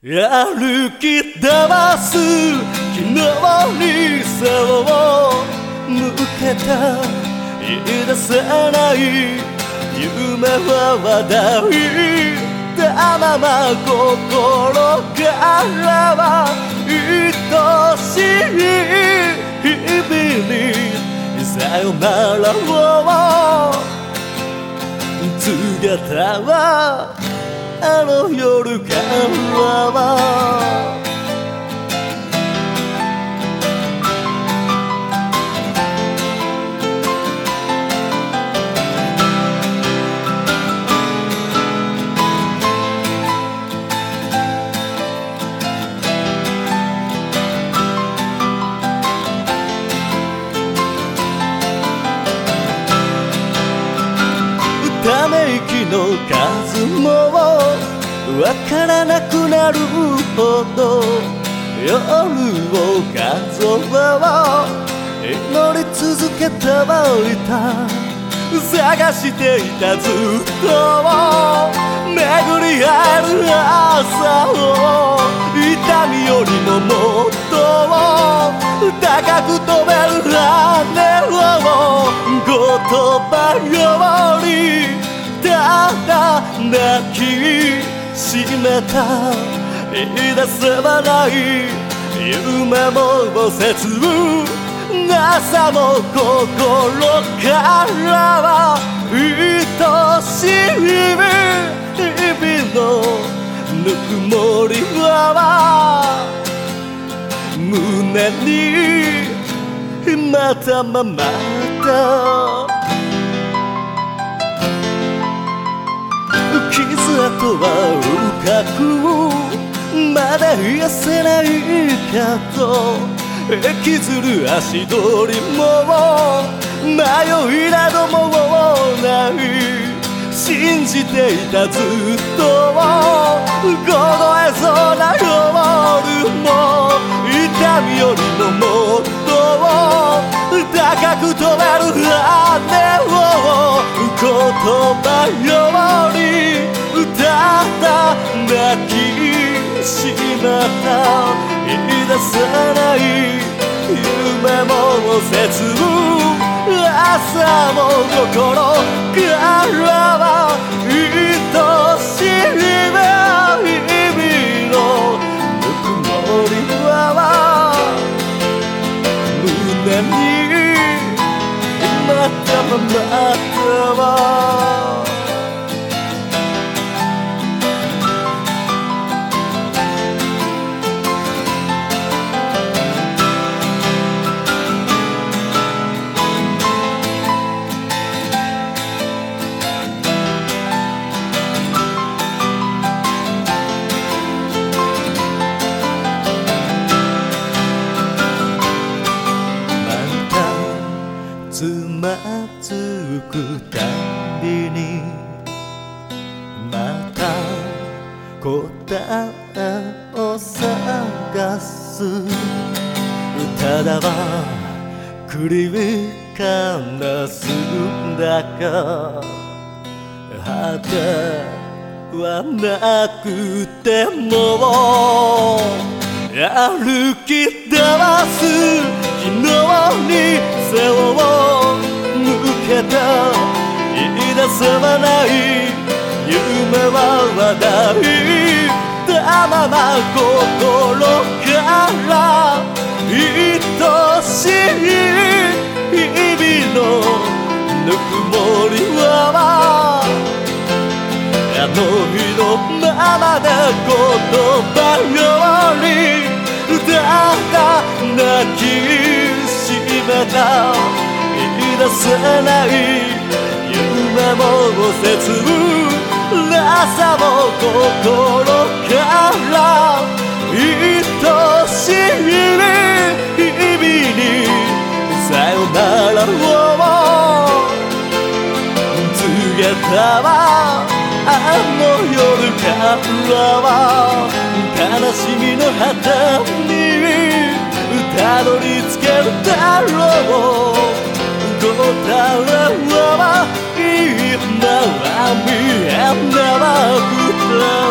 歩き出ます。昨日に背を向けた言い出せない夢は話題たまま心からは愛しい日々にさよならを告げたあの夜からはの数もわからなくなるほど夜を数え祈り続けてはいた。探していたずっと巡り合える朝を。痛みよりももっと高く飛べる羽を。言葉よりただ泣きしめた。言い出せばない。夢も切なさも心からは愛しい日々のぬくもりは胸にまたままた跡は深くまだ癒せないかと引きずる足取りも迷いなどもない。信じていたずっと凍えそうな夜も痛みよりももっと高く飛べる羽を言葉よりしまった言い出せない。夢も切朝も心つまずくたびにまた答えを探す。ただは繰り返すんだか果てはなくても歩き出す昨日に背を向けた言い出せばない夢は話題たまま心から愛しい。の日のままで言葉よりただ泣きしめた言い出せない夢も切なさも心から愛しい日々にさよならを告げたわあの夜からは悲しみの果てにたどり着けるだろう。答えは今は見えなくて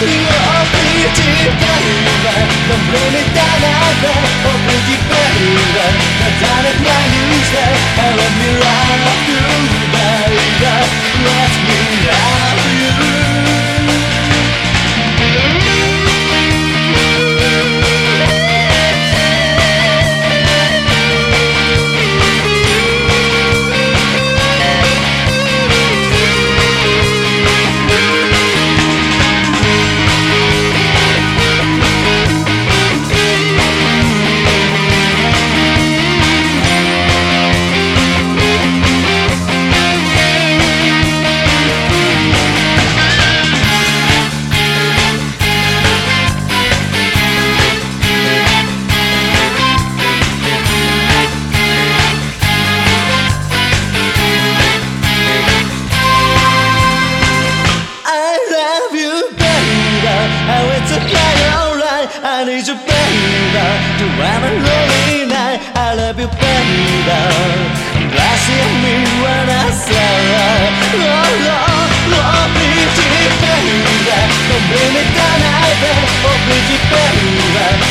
Ее острые деревья Добрыми до надо Облаки берега Натянет на люстра I love me right through the day Let me have you